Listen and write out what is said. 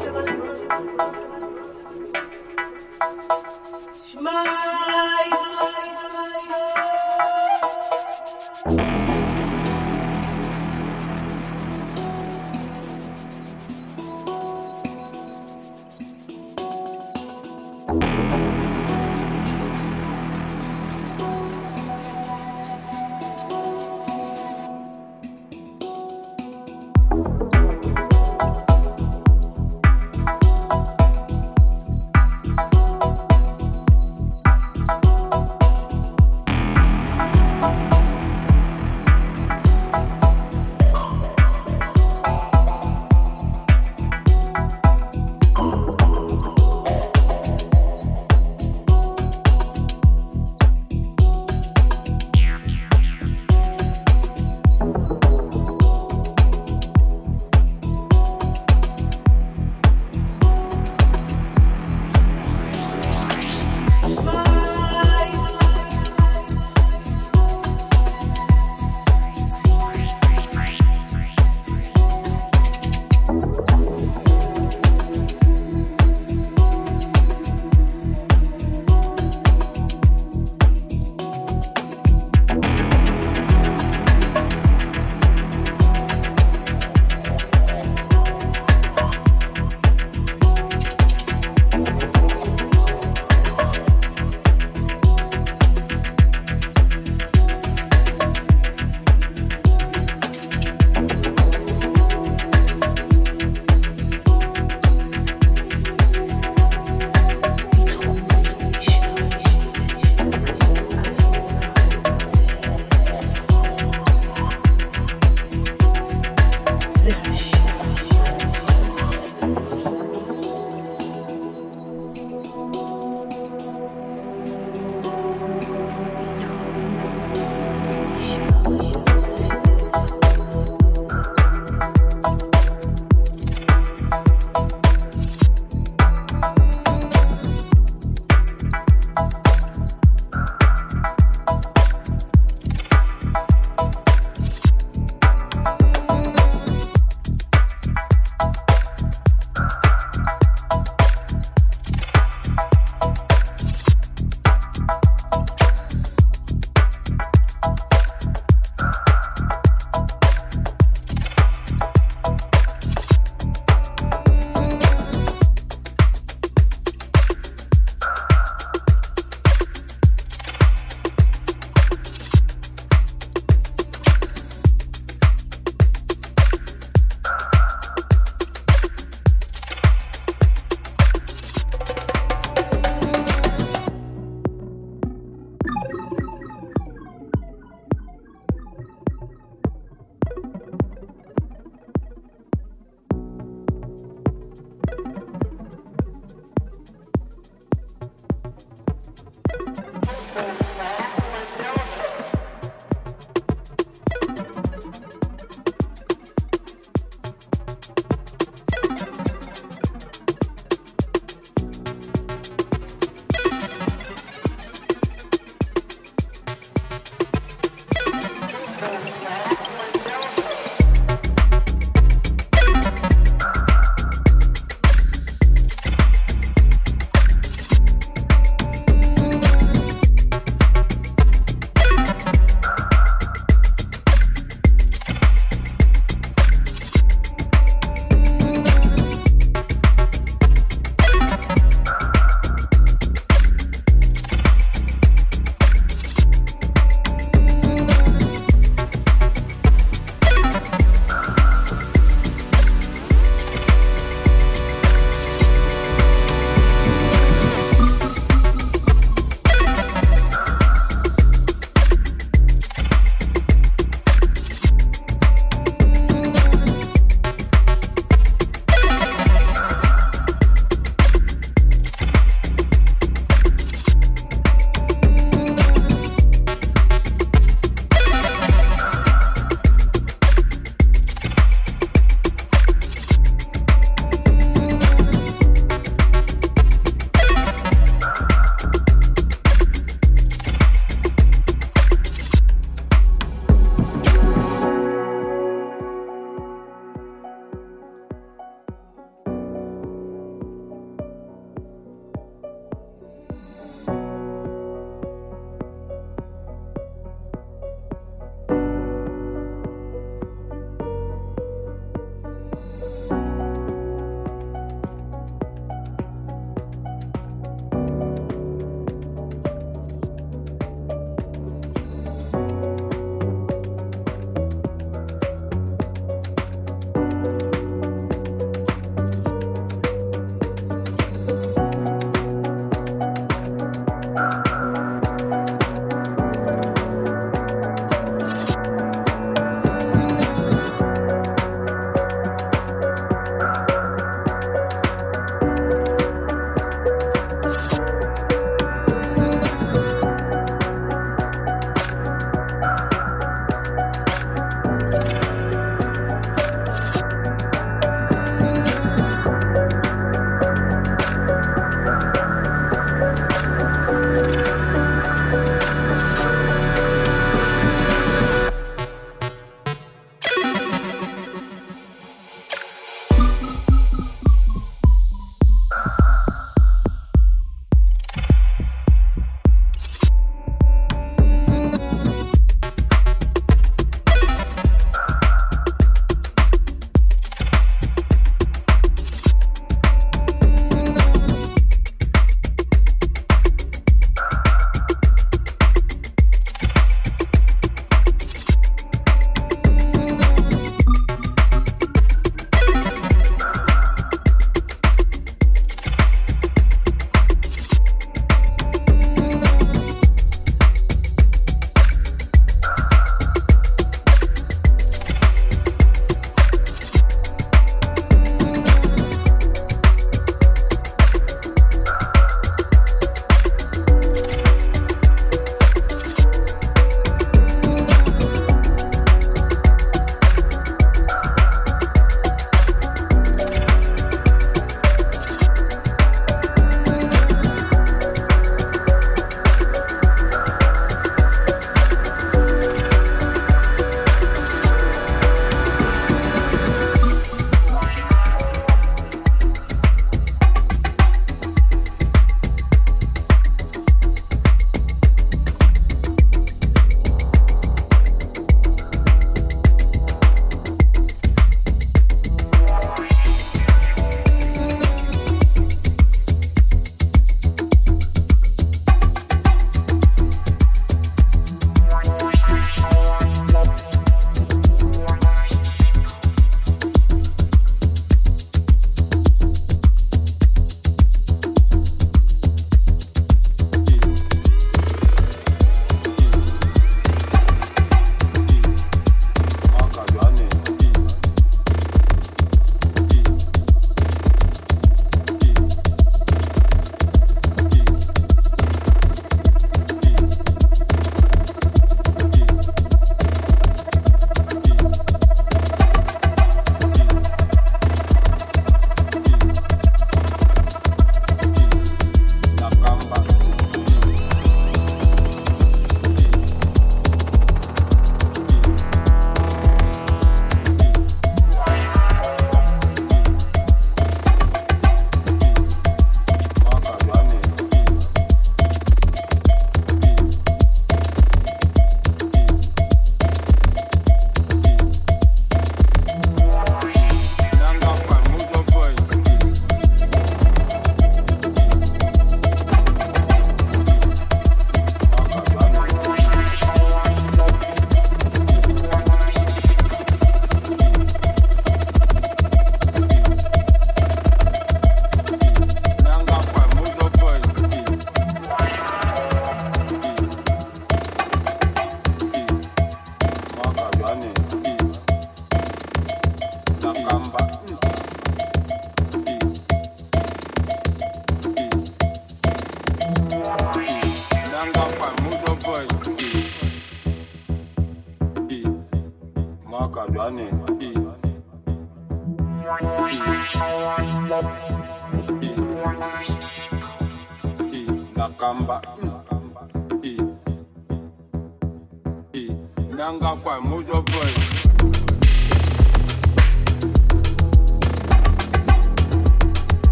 什么？